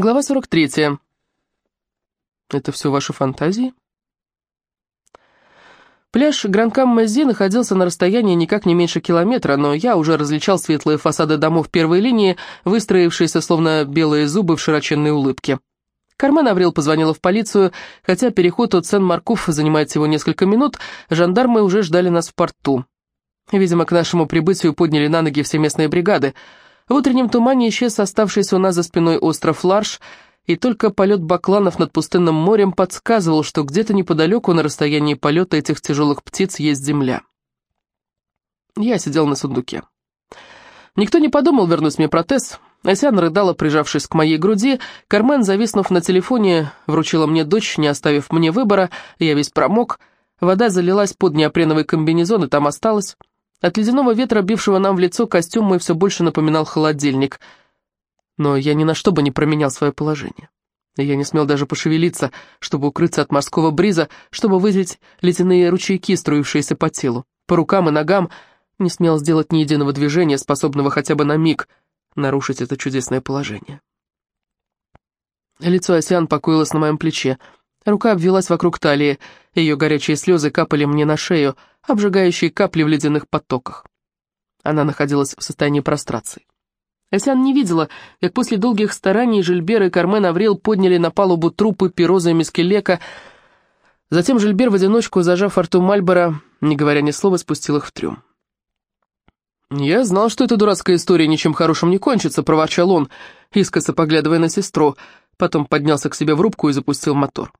Глава 43. Это все ваши фантазии? Пляж Гранкам-Мази находился на расстоянии никак не меньше километра, но я уже различал светлые фасады домов первой линии, выстроившиеся словно белые зубы в широченной улыбке. Кармен Аврил позвонила в полицию, хотя переход от Сен-Маркуф занимает всего несколько минут, жандармы уже ждали нас в порту. Видимо, к нашему прибытию подняли на ноги все местные бригады. В утреннем тумане исчез оставшийся у нас за спиной остров Ларш — и только полет бакланов над пустынным морем подсказывал, что где-то неподалеку на расстоянии полета этих тяжелых птиц есть земля. Я сидел на сундуке. Никто не подумал вернуть мне протез. Асян рыдала, прижавшись к моей груди. Кармен, зависнув на телефоне, вручила мне дочь, не оставив мне выбора. Я весь промок. Вода залилась под неопреновый комбинезон и там осталась. От ледяного ветра, бившего нам в лицо, костюм мой все больше напоминал холодильник — но я ни на что бы не променял свое положение. Я не смел даже пошевелиться, чтобы укрыться от морского бриза, чтобы вызвать ледяные ручейки, струившиеся по телу. По рукам и ногам не смел сделать ни единого движения, способного хотя бы на миг нарушить это чудесное положение. Лицо Осян покоилось на моем плече. Рука обвелась вокруг талии, ее горячие слезы капали мне на шею, обжигающие капли в ледяных потоках. Она находилась в состоянии прострации. Асян не видела, как после долгих стараний Жильбер и Кармен Аврел подняли на палубу трупы Пироза и Мискелека. Затем Жильбер в одиночку, зажав рту Мальбора, не говоря ни слова, спустил их в трюм. «Я знал, что эта дурацкая история ничем хорошим не кончится», — проворчал он, искоса поглядывая на сестру, потом поднялся к себе в рубку и запустил мотор.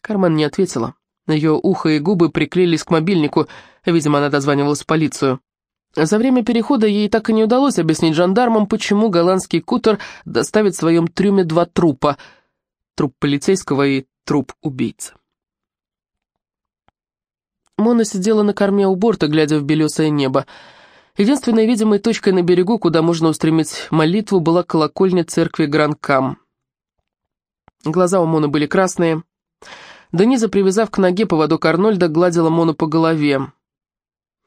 Кармен не ответила. Ее ухо и губы приклеились к мобильнику, видимо, она дозванивалась в полицию. За время перехода ей так и не удалось объяснить жандармам, почему голландский кутер доставит в своем трюме два трупа. Труп полицейского и труп убийцы. Мона сидела на корме у борта, глядя в белесое небо. Единственной видимой точкой на берегу, куда можно устремить молитву, была колокольня церкви Гранкам. Глаза у Моны были красные. Дениза, привязав к ноге поводок Арнольда, гладила Мону по голове.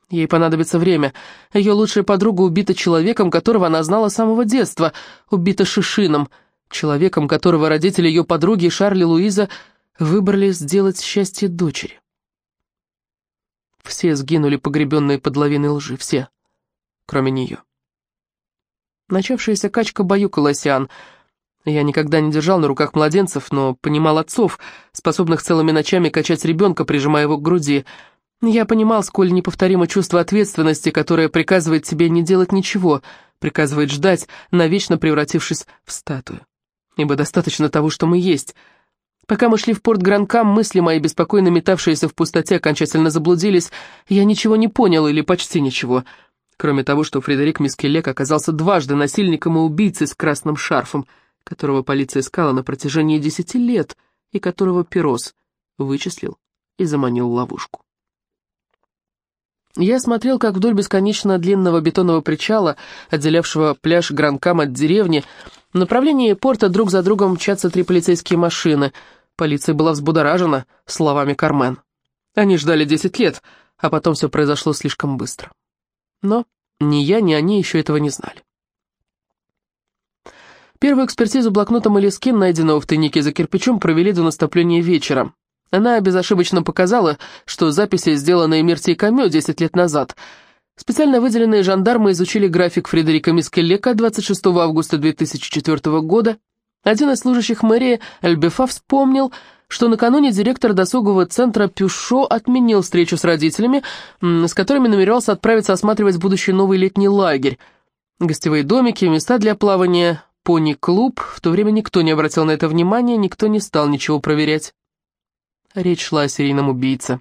Ей понадобится время. Ее лучшая подруга убита человеком, которого она знала с самого детства, убита Шишином, человеком, которого родители ее подруги Шарли Луиза выбрали сделать счастье дочери. Все сгинули, погребенные под лавиной лжи, все, кроме нее. Начавшаяся качка баюкала Осиан. Я никогда не держал на руках младенцев, но понимал отцов, способных целыми ночами качать ребенка, прижимая его к груди — я понимал, сколь неповторимо чувство ответственности, которое приказывает тебе не делать ничего, приказывает ждать, навечно превратившись в статую. Ибо достаточно того, что мы есть. Пока мы шли в порт Гранкам, мысли мои, беспокойно метавшиеся в пустоте, окончательно заблудились. Я ничего не понял или почти ничего. Кроме того, что Фредерик Мискелек оказался дважды насильником и убийцей с красным шарфом, которого полиция искала на протяжении десяти лет и которого Перос вычислил и заманил в ловушку. Я смотрел, как вдоль бесконечно длинного бетонного причала, отделявшего пляж Гранкам от деревни, в направлении порта друг за другом мчатся три полицейские машины. Полиция была взбудоражена словами Кармен. Они ждали десять лет, а потом все произошло слишком быстро. Но ни я, ни они еще этого не знали. Первую экспертизу блокнотом Элискин, найденного в тайнике за кирпичом, провели до наступления вечера. Она безошибочно показала, что записи, сделанные Мерти Камё 10 лет назад, специально выделенные жандармы изучили график Фредерика Мискеллека 26 августа 2004 года. Один из служащих мэрии, Эльбефа, вспомнил, что накануне директор досугового центра Пюшо отменил встречу с родителями, с которыми намеревался отправиться осматривать будущий новый летний лагерь. Гостевые домики, места для плавания, пони-клуб. В то время никто не обратил на это внимания, никто не стал ничего проверять. Речь шла о серийном убийце.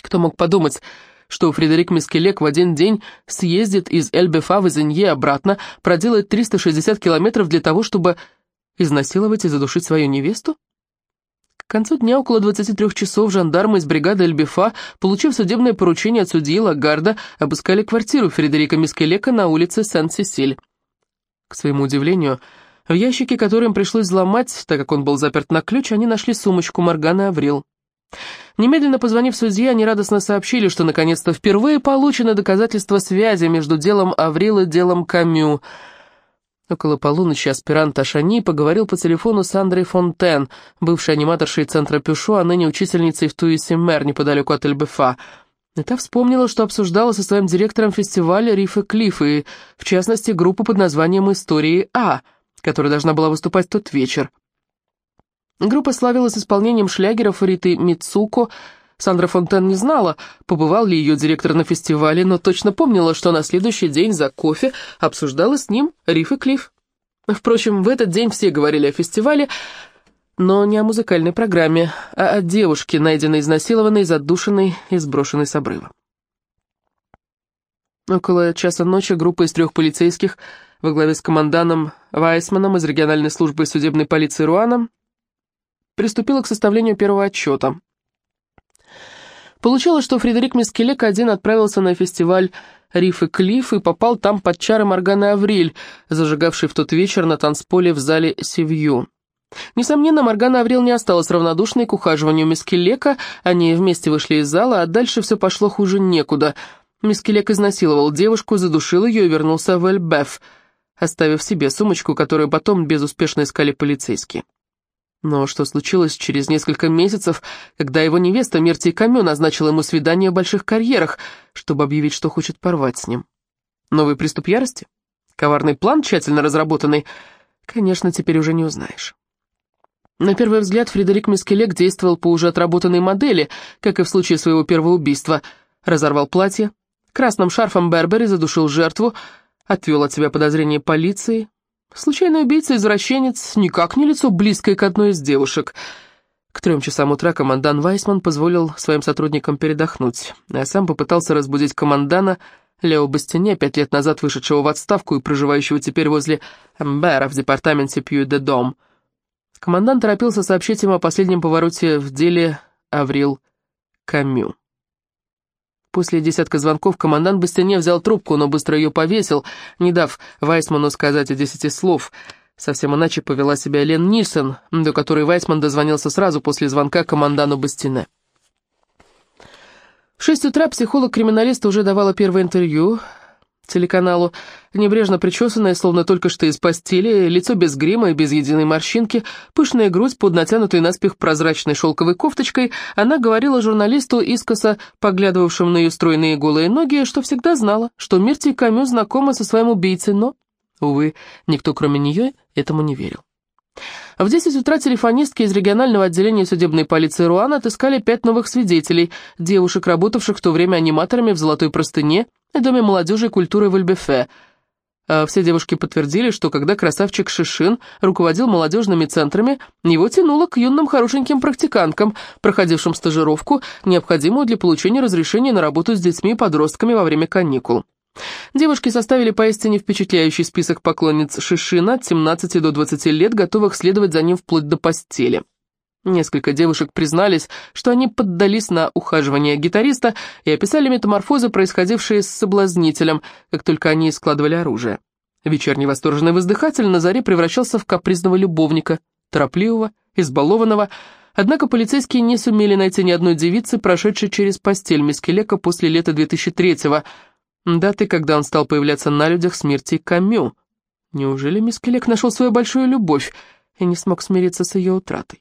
Кто мог подумать, что Фредерик Мискелек в один день съездит из Эльбефа в Изенье обратно, проделает 360 километров для того, чтобы изнасиловать и задушить свою невесту? К концу дня около 23 часов жандармы из бригады Эльбефа, получив судебное поручение от судьи Лагарда, обыскали квартиру Фредерика Мискелека на улице Сан-Сесиль. К своему удивлению, в ящике, который им пришлось взломать, так как он был заперт на ключ, они нашли сумочку Моргана Аврил. Немедленно позвонив судье, они радостно сообщили, что наконец-то впервые получено доказательство связи между делом Аврил и делом Камю. Около полуночи аспирант Ашани поговорил по телефону с Андрей Фонтен, бывшей аниматоршей центра Пюшо, а ныне учительницей в Туисе-Мэр, неподалеку от Эльбефа. И та вспомнила, что обсуждала со своим директором фестиваля Риф и Клифф, и, в частности, группу под названием «Истории А», которая должна была выступать в тот вечер. Группа славилась исполнением шлягеров Риты Мицуко. Сандра Фонтен не знала, побывал ли ее директор на фестивале, но точно помнила, что на следующий день за кофе обсуждала с ним Риф и Клифф. Впрочем, в этот день все говорили о фестивале, но не о музыкальной программе, а о девушке, найденной изнасилованной, задушенной и сброшенной с обрыва. Около часа ночи группа из трех полицейских во главе с команданом Вайсманом из региональной службы судебной полиции Руана приступила к составлению первого отчета. Получалось, что Фредерик Мискелек один отправился на фестиваль «Риф и Клифф» и попал там под чары Морганы Авриль, зажигавший в тот вечер на танцполе в зале «Севью». Несомненно, Моргана Аврил не осталась равнодушной к ухаживанию Мискелека, они вместе вышли из зала, а дальше все пошло хуже некуда. Мискелек изнасиловал девушку, задушил ее и вернулся в Эльбеф, оставив себе сумочку, которую потом безуспешно искали полицейские. Но что случилось через несколько месяцев, когда его невеста Мерти Камё назначила ему свидание в больших карьерах, чтобы объявить, что хочет порвать с ним? Новый приступ ярости? Коварный план, тщательно разработанный? Конечно, теперь уже не узнаешь. На первый взгляд Фредерик Мискелек действовал по уже отработанной модели, как и в случае своего первого убийства. Разорвал платье, красным шарфом Бербери задушил жертву, отвел от себя подозрение полиции, Случайный убийца-извращенец никак не лицо близкое к одной из девушек. К трем часам утра командан Вайсман позволил своим сотрудникам передохнуть, а сам попытался разбудить командана Лео Бастине, пять лет назад вышедшего в отставку и проживающего теперь возле Эмбера в департаменте Пью-де-Дом. Командант торопился сообщить ему о последнем повороте в деле Аврил Камю. После десятка звонков командант Бастине взял трубку, но быстро ее повесил, не дав Вайсману сказать о десяти слов. Совсем иначе повела себя Лен Нильсон, до которой Вайсман дозвонился сразу после звонка командану Бастине. В шесть утра психолог-криминалист уже давала первое интервью, телеканалу, небрежно причесанная, словно только что из постели, лицо без грима и без единой морщинки, пышная грудь под натянутой наспех прозрачной шелковой кофточкой, она говорила журналисту, искоса поглядывавшим на ее стройные голые ноги, что всегда знала, что Мирти Камю знакома со своим убийцей, но, увы, никто кроме нее этому не верил. В 10 утра телефонистки из регионального отделения судебной полиции Руана отыскали пять новых свидетелей, девушек, работавших в то время аниматорами в «Золотой простыне», и Доме молодежи и культуры в Эльбефе. А все девушки подтвердили, что когда красавчик Шишин руководил молодежными центрами, его тянуло к юным хорошеньким практиканткам, проходившим стажировку, необходимую для получения разрешения на работу с детьми и подростками во время каникул. Девушки составили поистине впечатляющий список поклонниц Шишина от 17 до 20 лет, готовых следовать за ним вплоть до постели. Несколько девушек признались, что они поддались на ухаживание гитариста и описали метаморфозы, происходившие с соблазнителем, как только они складывали оружие. Вечерний восторженный воздыхатель на заре превращался в капризного любовника, торопливого, избалованного, однако полицейские не сумели найти ни одной девицы, прошедшей через постель Мискелека после лета 2003-го, даты, когда он стал появляться на людях смерти Камю. Неужели Мискелек нашел свою большую любовь и не смог смириться с ее утратой?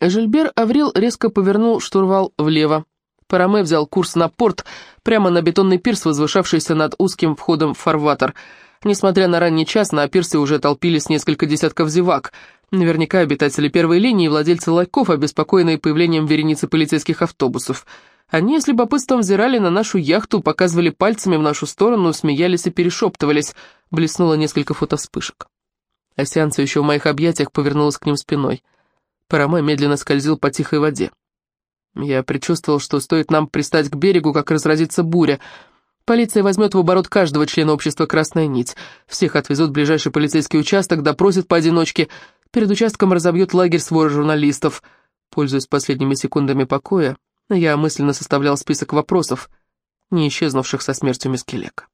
Жильбер Аврил резко повернул штурвал влево. Параме взял курс на порт, прямо на бетонный пирс, возвышавшийся над узким входом в фарватер. Несмотря на ранний час, на пирсе уже толпились несколько десятков зевак. Наверняка обитатели первой линии и владельцы лайков, обеспокоенные появлением вереницы полицейских автобусов. Они с любопытством взирали на нашу яхту, показывали пальцами в нашу сторону, смеялись и перешептывались. Блеснуло несколько фотовспышек. А сеанса еще в моих объятиях повернулась к ним спиной. Параме медленно скользил по тихой воде. Я предчувствовал, что стоит нам пристать к берегу, как разразится буря. Полиция возьмет в оборот каждого члена общества «Красная нить». Всех отвезут в ближайший полицейский участок, допросят поодиночке. Перед участком разобьет лагерь свора журналистов. Пользуясь последними секундами покоя, я мысленно составлял список вопросов, не исчезнувших со смертью Мискелека.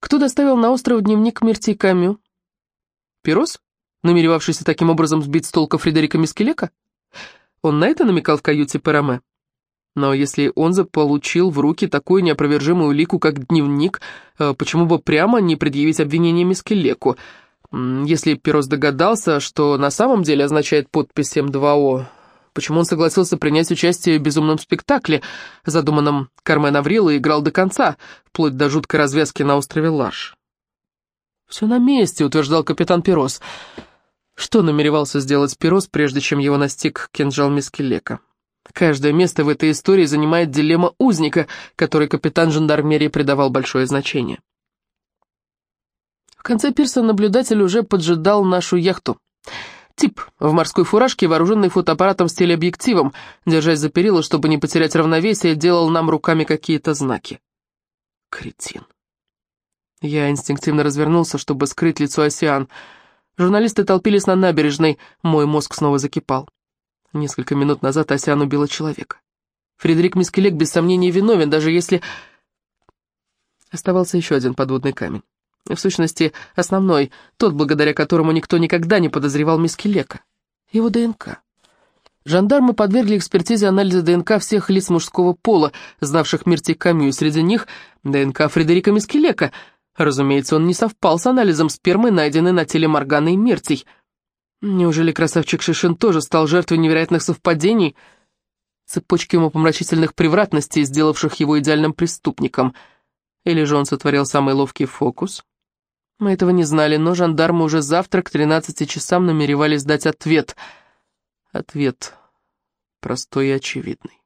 Кто доставил на остров дневник Мирти Камю? Пирос? намеревавшийся таким образом сбить с толка Фредерика Мискелека? Он на это намекал в каюте Параме? Но если он заполучил в руки такую неопровержимую улику, как дневник, э, почему бы прямо не предъявить обвинение Мискелеку? Если Перос догадался, что на самом деле означает подпись М2О, почему он согласился принять участие в безумном спектакле, задуманном Кармен Аврил и играл до конца, вплоть до жуткой развязки на острове Лаш? «Все на месте», — утверждал капитан Перос. Что намеревался сделать Перос, прежде чем его настиг кинжал Мискелека? Каждое место в этой истории занимает дилемма узника, которой капитан жандармерии придавал большое значение. В конце пирса наблюдатель уже поджидал нашу яхту. Тип в морской фуражке, вооруженный фотоаппаратом с телеобъективом, держась за перила, чтобы не потерять равновесие, делал нам руками какие-то знаки. Кретин. Я инстинктивно развернулся, чтобы скрыть лицо Осиан. Журналисты толпились на набережной, мой мозг снова закипал. Несколько минут назад Осиан убила человека. Фредерик Мискелек без сомнения виновен, даже если... Оставался еще один подводный камень. В сущности, основной, тот, благодаря которому никто никогда не подозревал Мискелека. Его ДНК. Жандармы подвергли экспертизе анализа ДНК всех лиц мужского пола, знавших Мирти Камю, среди них ДНК Фредерика Мискелека — Разумеется, он не совпал с анализом спермы, найденной на теле Морганы и Мертий. Неужели красавчик Шишин тоже стал жертвой невероятных совпадений? Цепочки умопомрачительных превратностей, сделавших его идеальным преступником. Или же он сотворил самый ловкий фокус? Мы этого не знали, но жандармы уже завтра к 13 часам намеревались дать ответ. Ответ простой и очевидный.